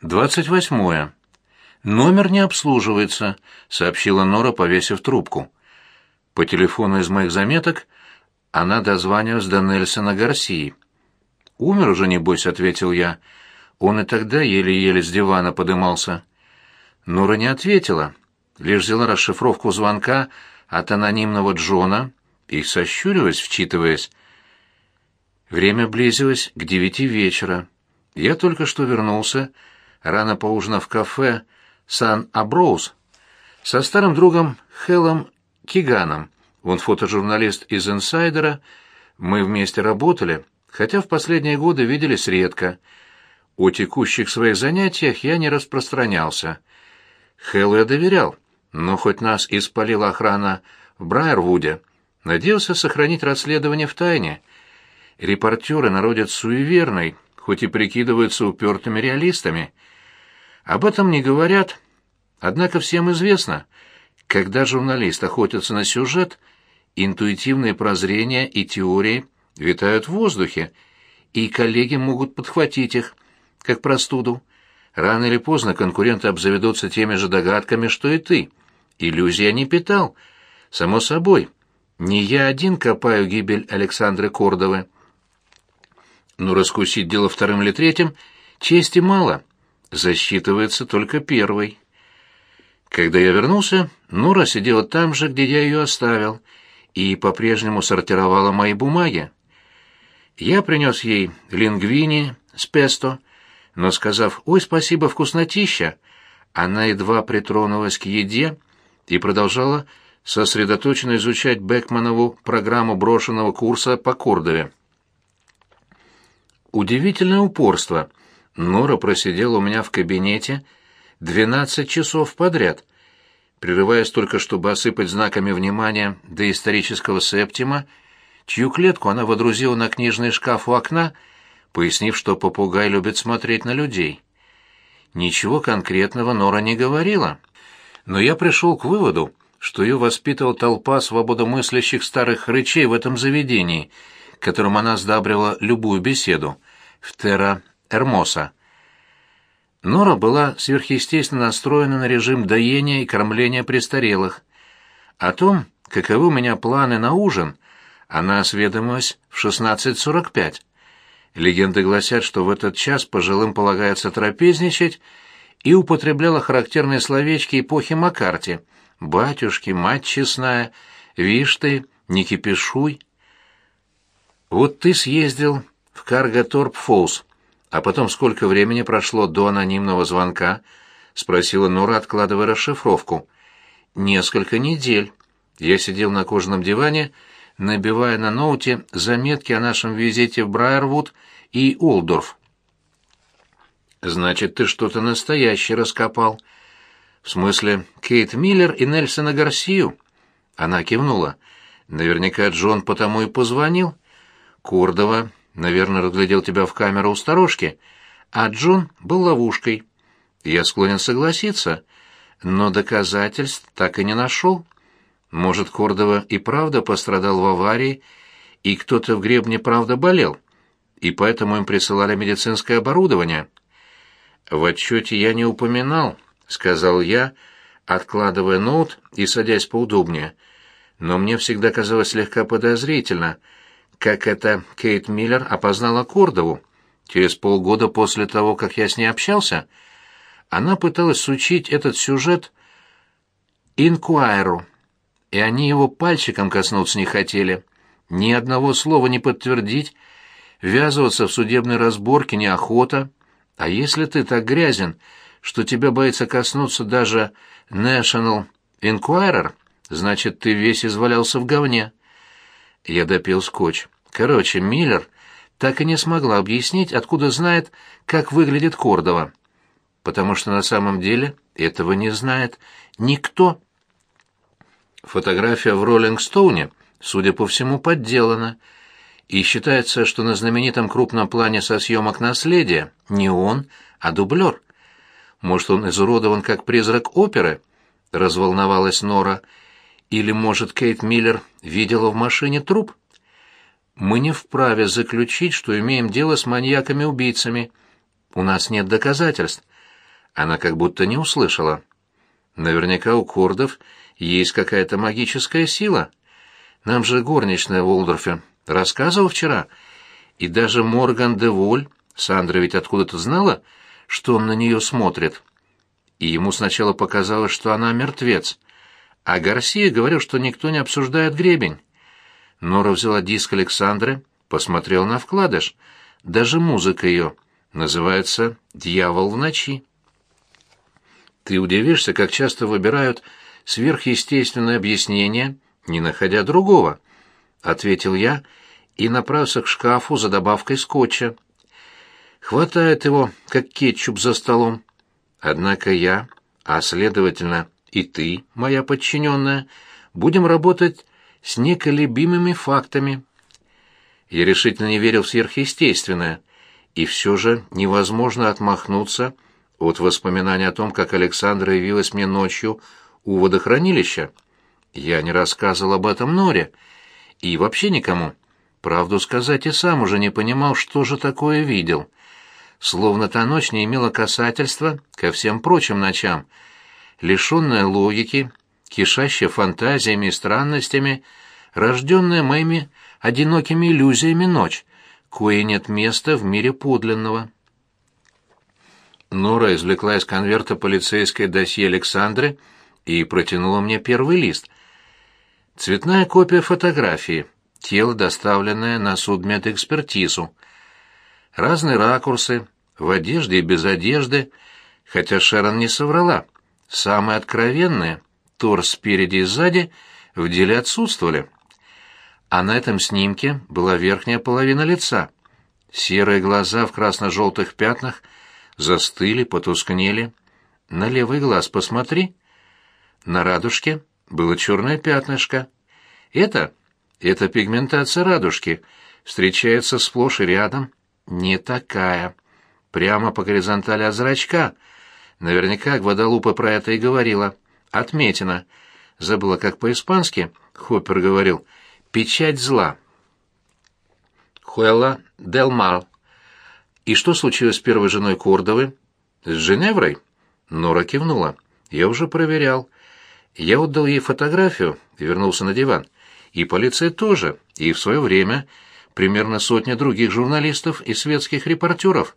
Двадцать восьмое. Номер не обслуживается, сообщила Нора, повесив трубку. По телефону из моих заметок она дозванивалась до Нельсона Гарсии. «Умер уже, небось», — ответил я. Он и тогда еле-еле с дивана подымался. Нора не ответила, лишь взяла расшифровку звонка от анонимного Джона и сощурилась, вчитываясь. Время близилось к девяти вечера. Я только что вернулся, рано поужинав в кафе «Сан-Аброуз» со старым другом Хелом Киганом. Он фотожурналист из «Инсайдера». Мы вместе работали, хотя в последние годы виделись редко. О текущих своих занятиях я не распространялся. Хеллу я доверял, но хоть нас испалила охрана в Брайервуде, надеялся сохранить расследование в тайне. Репортеры народят суеверный, хоть и прикидываются упертыми реалистами. Об этом не говорят, однако всем известно, когда журналист охотится на сюжет, интуитивные прозрения и теории витают в воздухе, и коллеги могут подхватить их, как простуду. Рано или поздно конкуренты обзаведутся теми же догадками, что и ты. Иллюзий я не питал. Само собой, не я один копаю гибель Александры Кордовы. Но раскусить дело вторым или третьим чести мало. Засчитывается только первый. Когда я вернулся, Нора сидела там же, где я ее оставил, и по-прежнему сортировала мои бумаги. Я принес ей лингвини с песто, но, сказав «Ой, спасибо, вкуснотища», она едва притронулась к еде и продолжала сосредоточенно изучать Бекманову программу брошенного курса по Кордове. Удивительное упорство. Нора просидела у меня в кабинете двенадцать часов подряд, прерываясь только, чтобы осыпать знаками внимания до исторического септима, чью клетку она водрузила на книжный шкаф у окна, пояснив, что попугай любит смотреть на людей. Ничего конкретного Нора не говорила, но я пришел к выводу, что ее воспитывала толпа свободомыслящих старых рычей в этом заведении, которым она сдабривала любую беседу, в Терра Эрмоса. Нора была сверхъестественно настроена на режим доения и кормления престарелых. О том, каковы у меня планы на ужин, она осведомилась в 16.45. Легенды гласят, что в этот час пожилым полагается трапезничать, и употребляла характерные словечки эпохи Маккарти «батюшки», «мать честная», «вишь ты», «не кипишуй». «Вот ты съездил в Каргаторп-Фоллс», а потом сколько времени прошло до анонимного звонка? спросила Нора, откладывая расшифровку. Несколько недель. Я сидел на кожаном диване, набивая на ноуте заметки о нашем визите в Брайервуд и Олдорф. Значит, ты что-то настоящее раскопал. В смысле, Кейт Миллер и Нельсона Гарсию? Она кивнула. Наверняка Джон потому и позвонил. Кордова Наверное, разглядел тебя в камеру у сторожки, а Джон был ловушкой. Я склонен согласиться, но доказательств так и не нашел. Может, Кордова и правда пострадал в аварии, и кто-то в гребне правда болел, и поэтому им присылали медицинское оборудование. В отчете я не упоминал, сказал я, откладывая ноут и садясь поудобнее. Но мне всегда казалось слегка подозрительно — как это Кейт Миллер опознала Кордову. Через полгода после того, как я с ней общался, она пыталась сучить этот сюжет Инкуайру, и они его пальчиком коснуться не хотели. Ни одного слова не подтвердить, ввязываться в судебные разборки неохота. А если ты так грязен, что тебя боится коснуться даже National Enquirer, значит, ты весь извалялся в говне. Я допил скотч. Короче, Миллер так и не смогла объяснить, откуда знает, как выглядит Кордова. Потому что на самом деле этого не знает никто. Фотография в Роллинг-Стоуне, судя по всему, подделана. И считается, что на знаменитом крупном плане со съемок наследия не он, а дублер. Может, он изуродован как призрак оперы? Разволновалась Нора. Или, может, Кейт Миллер видела в машине труп? Мы не вправе заключить, что имеем дело с маньяками-убийцами. У нас нет доказательств. Она как будто не услышала. Наверняка у курдов есть какая-то магическая сила. Нам же горничная в Олдорфе рассказывал вчера. И даже Морган де Воль, Сандра ведь откуда-то знала, что он на нее смотрит. И ему сначала показалось, что она мертвец. А Гарсия говорил, что никто не обсуждает гребень. Нора взяла диск Александры, посмотрела на вкладыш. Даже музыка ее называется «Дьявол в ночи». Ты удивишься, как часто выбирают сверхъестественное объяснение, не находя другого, — ответил я и направился к шкафу за добавкой скотча. Хватает его, как кетчуп за столом. Однако я, а следовательно и ты, моя подчиненная, будем работать с неколебимыми фактами. Я решительно не верил в сверхъестественное, и все же невозможно отмахнуться от воспоминания о том, как Александра явилась мне ночью у водохранилища. Я не рассказывал об этом Норе, и вообще никому. Правду сказать, и сам уже не понимал, что же такое видел. Словно та ночь не имела касательства ко всем прочим ночам, лишенная логики, кишащая фантазиями и странностями, рожденная моими одинокими иллюзиями ночь, кое нет места в мире подлинного. Нора извлекла из конверта полицейское досье Александры и протянула мне первый лист. Цветная копия фотографии, тело, доставленное на судмедэкспертизу. Разные ракурсы, в одежде и без одежды, хотя Шерон не соврала. Самые откровенные, торс спереди и сзади, в деле отсутствовали. А на этом снимке была верхняя половина лица. Серые глаза в красно-желтых пятнах застыли, потускнели. На левый глаз посмотри. На радужке было черное пятнышко. Это, это пигментация радужки, встречается сплошь и рядом. Не такая. Прямо по горизонтали от зрачка. Наверняка Гвадалупа про это и говорила. Отметина. Забыла, как по-испански, Хоппер говорил, «печать зла». Хуэлла Дел Мал. И что случилось с первой женой Кордовы? С Женеврой? Нора кивнула. Я уже проверял. Я отдал ей фотографию и вернулся на диван. И полиция тоже, и в свое время примерно сотня других журналистов и светских репортеров.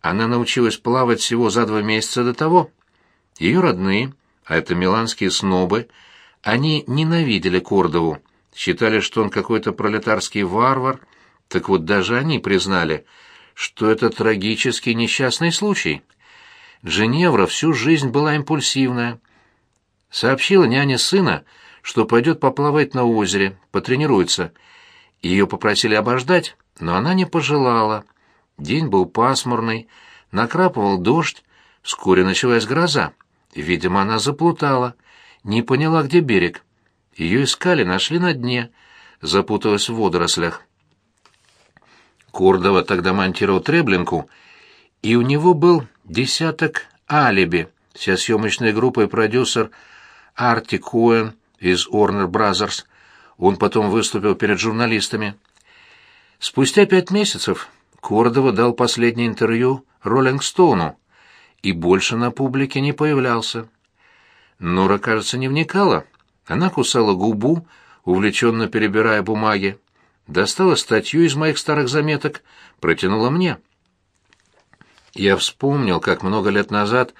Она научилась плавать всего за два месяца до того. Ее родные, а это миланские снобы, они ненавидели Кордову, считали, что он какой-то пролетарский варвар, так вот даже они признали, что это трагический несчастный случай. Женевра всю жизнь была импульсивная. Сообщила няне сына, что пойдет поплавать на озере, потренируется. Ее попросили обождать, но она не пожелала. День был пасмурный, накрапывал дождь, вскоре началась гроза. Видимо, она заплутала, не поняла, где берег. Ее искали, нашли на дне, запуталась в водорослях. Кордова тогда монтировал Треблинку, и у него был десяток алиби. Вся съемочная группа и продюсер Арти Коэн из Warner Brothers. Он потом выступил перед журналистами. Спустя пять месяцев Кордова дал последнее интервью Роллинг Стоуну и больше на публике не появлялся. Нора, кажется, не вникала. Она кусала губу, увлеченно перебирая бумаги достала статью из моих старых заметок, протянула мне. Я вспомнил, как много лет назад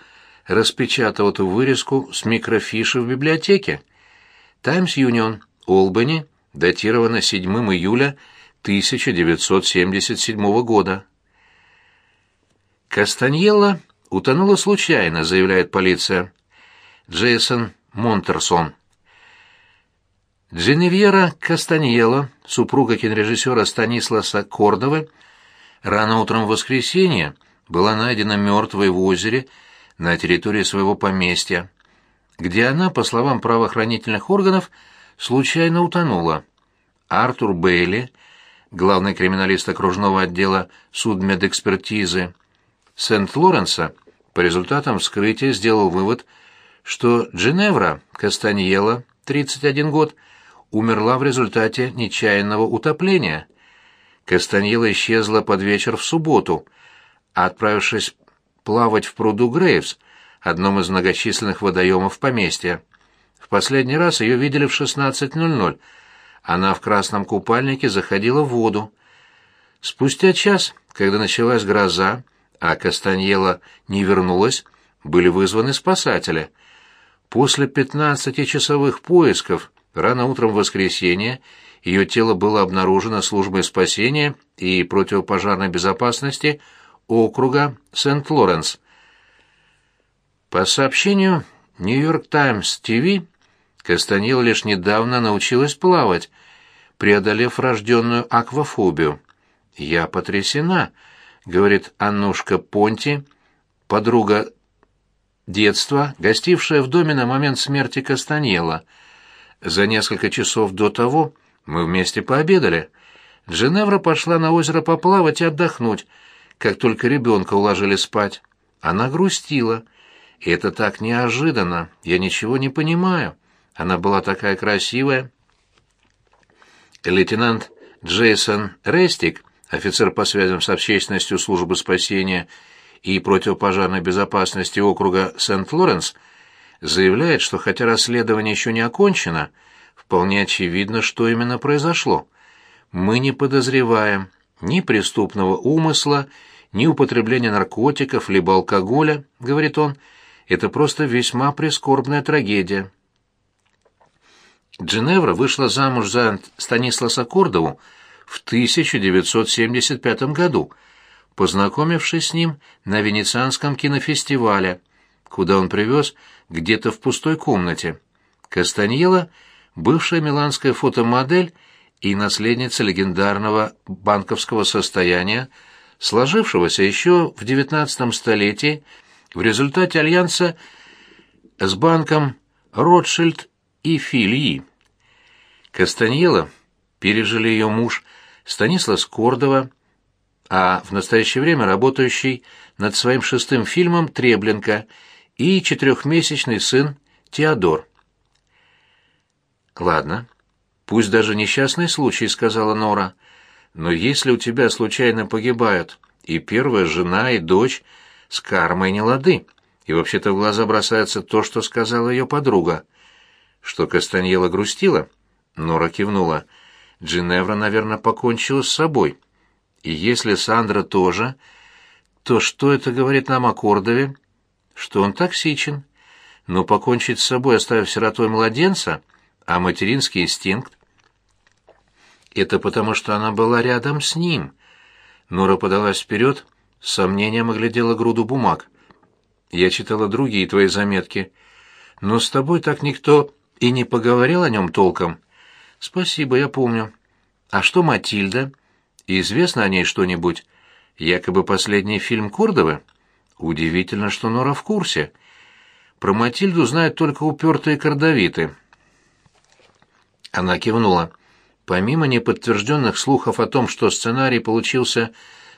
распечатал эту вырезку с микрофиши в библиотеке. «Таймс Юнион», Олбани, датировано 7 июля 1977 года. Кастаньелла утонула случайно, заявляет полиция. Джейсон Монтерсон. Дженевьера Кастаньело, супруга кинорежиссера Станисласа Кордовы, рано утром в воскресенье была найдена мертвой в озере на территории своего поместья, где она, по словам правоохранительных органов, случайно утонула. Артур Бейли, главный криминалист окружного отдела судмедэкспертизы Сент-Лоренса, по результатам вскрытия сделал вывод, что Дженевра Кастаньела, 31 год, умерла в результате нечаянного утопления. Кастаньела исчезла под вечер в субботу, а отправившись плавать в пруду Грейвс, одном из многочисленных водоемов поместья. В последний раз ее видели в 16.00. Она в красном купальнике заходила в воду. Спустя час, когда началась гроза, а Кастаньела не вернулась, были вызваны спасатели. После пятнадцатичасовых поисков рано утром в воскресенье ее тело было обнаружено службой спасения и противопожарной безопасности округа Сент-Лоренс. По сообщению «Нью-Йорк Таймс ТВ», Кастаньела лишь недавно научилась плавать, преодолев рожденную аквафобию. «Я потрясена», — говорит Аннушка Понти, подруга детства, гостившая в доме на момент смерти Кастаньела. За несколько часов до того мы вместе пообедали. Дженевра пошла на озеро поплавать и отдохнуть, как только ребенка уложили спать. Она грустила. И это так неожиданно, я ничего не понимаю. Она была такая красивая. Лейтенант Джейсон Рестик, офицер по связям с общественностью службы спасения и противопожарной безопасности округа Сент-Лоренс, заявляет, что хотя расследование еще не окончено, вполне очевидно, что именно произошло. Мы не подозреваем ни преступного умысла, ни употребления наркотиков либо алкоголя, говорит он. Это просто весьма прискорбная трагедия. Дженевра вышла замуж за Станисласа Кордову в 1975 году, познакомившись с ним на Венецианском кинофестивале, куда он привез где-то в пустой комнате. Кастаньела — бывшая миланская фотомодель и наследница легендарного банковского состояния, сложившегося еще в XIX столетии в результате альянса с банком Ротшильд и Фильи. Кастаньела пережили ее муж Станислав Скордова, а в настоящее время работающий над своим шестым фильмом Требленко и четырехмесячный сын Теодор. «Ладно, пусть даже несчастный случай», — сказала Нора, — «но если у тебя случайно погибают и первая жена, и дочь, с кармой не лады, и вообще-то в глаза бросается то, что сказала ее подруга». Что Кастаньела грустила? Нора кивнула. Джиневра, наверное, покончила с собой. И если Сандра тоже, то что это говорит нам о Кордове? Что он токсичен. Но покончить с собой, оставив сиротой младенца, а материнский инстинкт? Это потому, что она была рядом с ним. Нора подалась вперед, с сомнением оглядела груду бумаг. Я читала другие твои заметки, но с тобой так никто и не поговорил о нем толком. Спасибо, я помню. А что Матильда? Известно о ней что-нибудь? Якобы последний фильм Кордовы? Удивительно, что Нора в курсе. Про Матильду знают только упертые кордовиты. Она кивнула. Помимо неподтвержденных слухов о том, что сценарий получился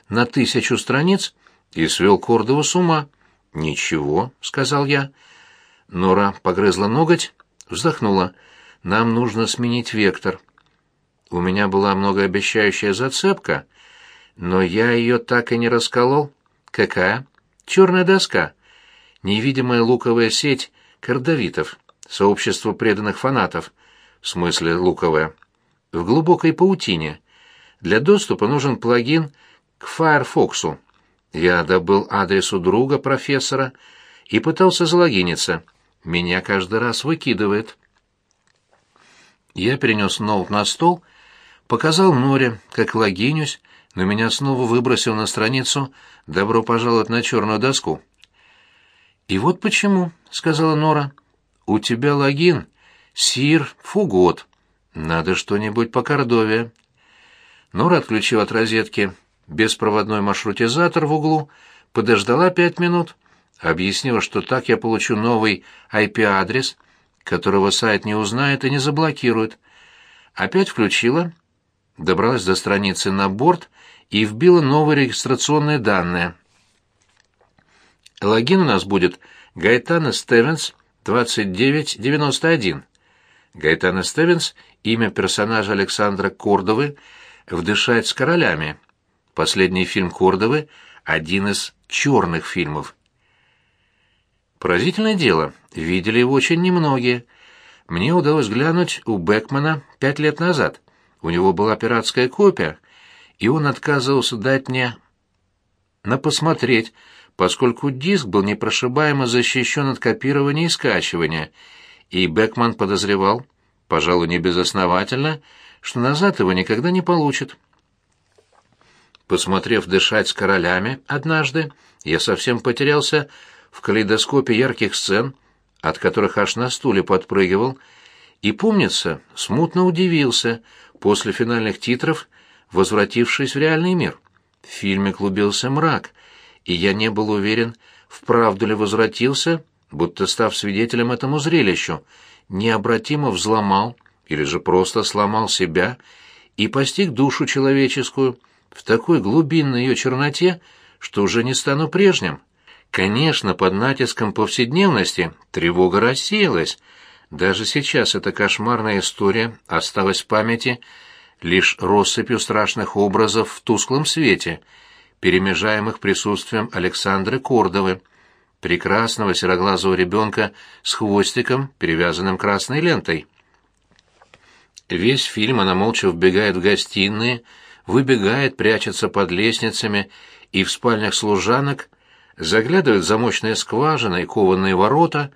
на тысячу страниц и свел Кордову с ума. «Ничего», — сказал я. Нора погрызла ноготь, вздохнула. «Нам нужно сменить вектор». У меня была многообещающая зацепка, но я ее так и не расколол. Какая? Черная доска. Невидимая луковая сеть кордовитов, сообщество преданных фанатов. В смысле луковая. В глубокой паутине. Для доступа нужен плагин к Firefox. Я добыл адрес у друга профессора и пытался залогиниться. Меня каждый раз выкидывает. Я перенес ноут на стол Показал Норе, как логинюсь, но меня снова выбросил на страницу «Добро пожаловать на черную доску». «И вот почему», — сказала Нора, — «у тебя логин, сир, фугот. Надо что-нибудь по Кордове». Нора отключила от розетки беспроводной маршрутизатор в углу, подождала пять минут, объяснила, что так я получу новый IP-адрес, которого сайт не узнает и не заблокирует. Опять включила добралась до страницы на борт и вбила новые регистрационные данные. Логин у нас будет Гайтана Стевенс 2991. Гайтана Стевенс — имя персонажа Александра Кордовы в «Дышать с королями». Последний фильм Кордовы — один из черных фильмов — Поразительное дело, видели его очень немногие. Мне удалось глянуть у Бекмана пять лет назад. У него была пиратская копия, и он отказывался дать мне на посмотреть, поскольку диск был непрошибаемо защищен от копирования и скачивания, и Бекман подозревал, пожалуй, не безосновательно, что назад его никогда не получит. Посмотрев «Дышать с королями» однажды, я совсем потерялся в калейдоскопе ярких сцен, от которых аж на стуле подпрыгивал, и, помнится, смутно удивился после финальных титров, возвратившись в реальный мир. В фильме клубился мрак, и я не был уверен, вправду ли возвратился, будто став свидетелем этому зрелищу, необратимо взломал или же просто сломал себя и постиг душу человеческую в такой глубинной ее черноте, что уже не стану прежним. Конечно, под натиском повседневности тревога рассеялась. Даже сейчас эта кошмарная история осталась в памяти лишь россыпью страшных образов в тусклом свете, перемежаемых присутствием Александры Кордовы, прекрасного сероглазого ребенка с хвостиком, перевязанным красной лентой. Весь фильм она молча вбегает в гостиные, выбегает, прячется под лестницами и в спальнях служанок, заглядывает в замочные скважины и кованые ворота,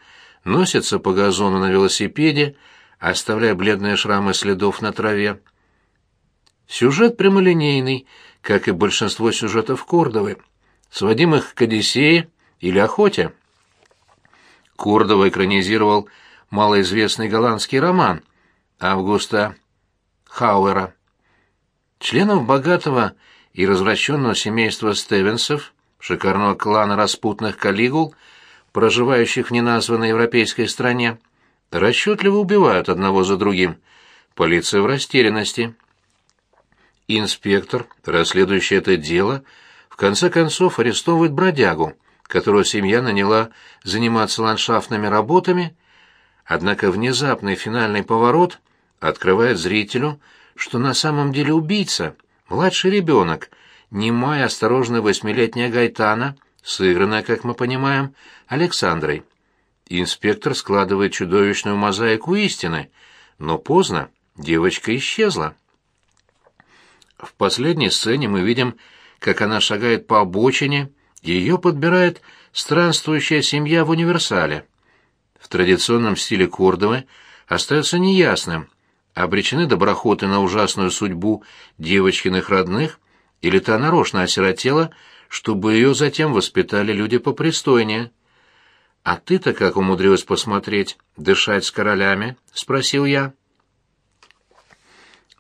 носится по газону на велосипеде, оставляя бледные шрамы следов на траве. Сюжет прямолинейный, как и большинство сюжетов Кордовы, сводимых к Одиссее или охоте. Кордова экранизировал малоизвестный голландский роман Августа Хауэра. Членов богатого и развращенного семейства Стевенсов шикарного клана распутных калигул, проживающих в неназванной европейской стране, расчетливо убивают одного за другим. Полиция в растерянности. Инспектор, расследующий это дело, в конце концов арестовывает бродягу, которого семья наняла заниматься ландшафтными работами, однако внезапный финальный поворот открывает зрителю, что на самом деле убийца — младший ребенок — немая осторожная восьмилетняя Гайтана, сыгранная, как мы понимаем, Александрой. Инспектор складывает чудовищную мозаику истины, но поздно, девочка исчезла. В последней сцене мы видим, как она шагает по обочине, ее подбирает странствующая семья в универсале. В традиционном стиле Кордовы остается неясным, обречены доброходы на ужасную судьбу девочкиных родных или та нарочно осиротела, чтобы ее затем воспитали люди попристойнее? А ты-то как умудрилась посмотреть, дышать с королями? спросил я.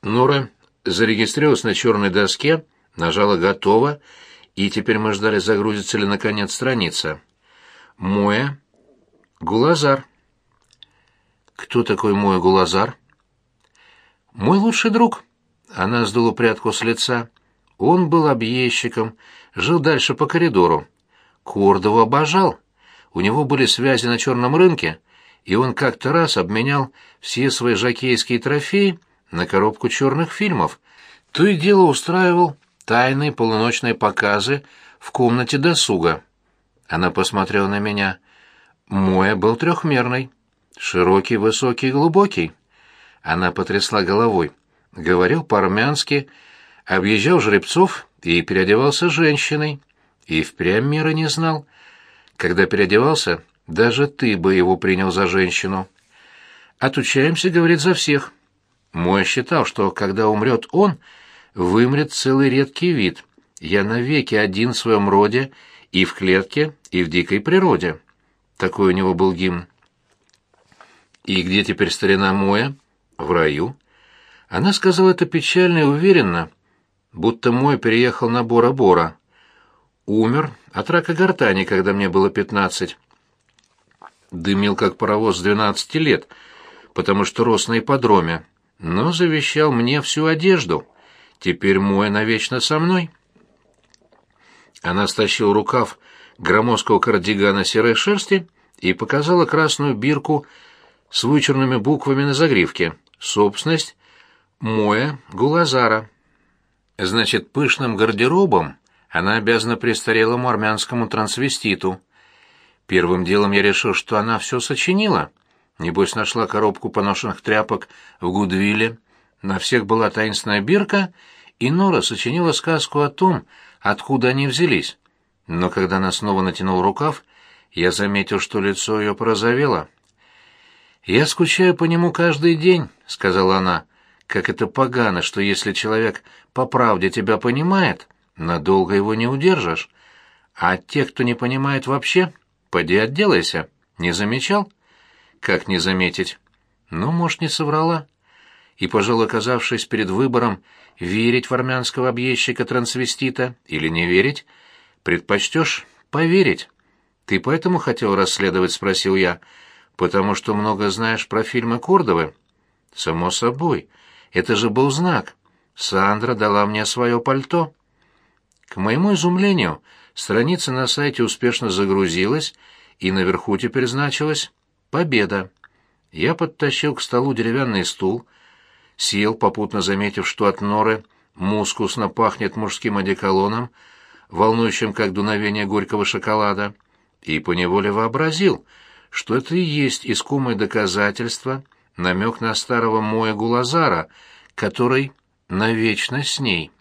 Нора зарегистрировалась на черной доске, нажала «Готово», и теперь мы ждали, загрузится ли наконец страница. Моя Гулазар. Кто такой Моя Гулазар? Мой лучший друг. Она сдула прядку с лица. Он был объездчиком, жил дальше по коридору. Кордову обожал. У него были связи на черном рынке, и он как-то раз обменял все свои жакейские трофеи на коробку черных фильмов. То и дело устраивал тайные полуночные показы в комнате досуга. Она посмотрела на меня. Моя был трехмерный. Широкий, высокий, глубокий. Она потрясла головой. Говорил по-армянски, объезжал жеребцов и переодевался женщиной. И впрямь мира не знал. Когда переодевался, даже ты бы его принял за женщину. Отучаемся, говорит, за всех. Мой считал, что когда умрет он, вымрет целый редкий вид. Я навеки один в своем роде и в клетке, и в дикой природе. Такой у него был гимн. И где теперь старина Моя? В раю. Она сказала это печально и уверенно, будто мой переехал на Бора-Бора. Умер от рака гортани, когда мне было пятнадцать. Дымил, как паровоз с двенадцати лет, потому что рос на ипподроме, но завещал мне всю одежду. Теперь мой навечно со мной. Она стащила рукав громоздкого кардигана серой шерсти и показала красную бирку с вычурными буквами на загривке. Собственность Моя Гулазара. Значит, пышным гардеробом она обязана престарелому армянскому трансвеститу. Первым делом я решил, что она все сочинила. Небось, нашла коробку поношенных тряпок в Гудвилле. На всех была таинственная бирка, и Нора сочинила сказку о том, откуда они взялись. Но когда она снова натянула рукав, я заметил, что лицо ее порозовело. «Я скучаю по нему каждый день», — сказала она. «Как это погано, что если человек по правде тебя понимает, надолго его не удержишь. А тех, кто не понимает вообще, поди отделайся. Не замечал?» «Как не заметить?» «Ну, может, не соврала». И, пожалуй, оказавшись перед выбором, верить в армянского объездчика-трансвестита или не верить, предпочтешь поверить. «Ты поэтому хотел расследовать?» — спросил я. «Потому что много знаешь про фильмы Кордовы?» «Само собой. Это же был знак. Сандра дала мне свое пальто». К моему изумлению, страница на сайте успешно загрузилась, и наверху теперь значилась «Победа». Я подтащил к столу деревянный стул, сел, попутно заметив, что от норы мускусно пахнет мужским одеколоном, волнующим, как дуновение горького шоколада, и поневоле вообразил, что это и есть искомое доказательство, намек на старого Моя Гулазара, который навечно с ней.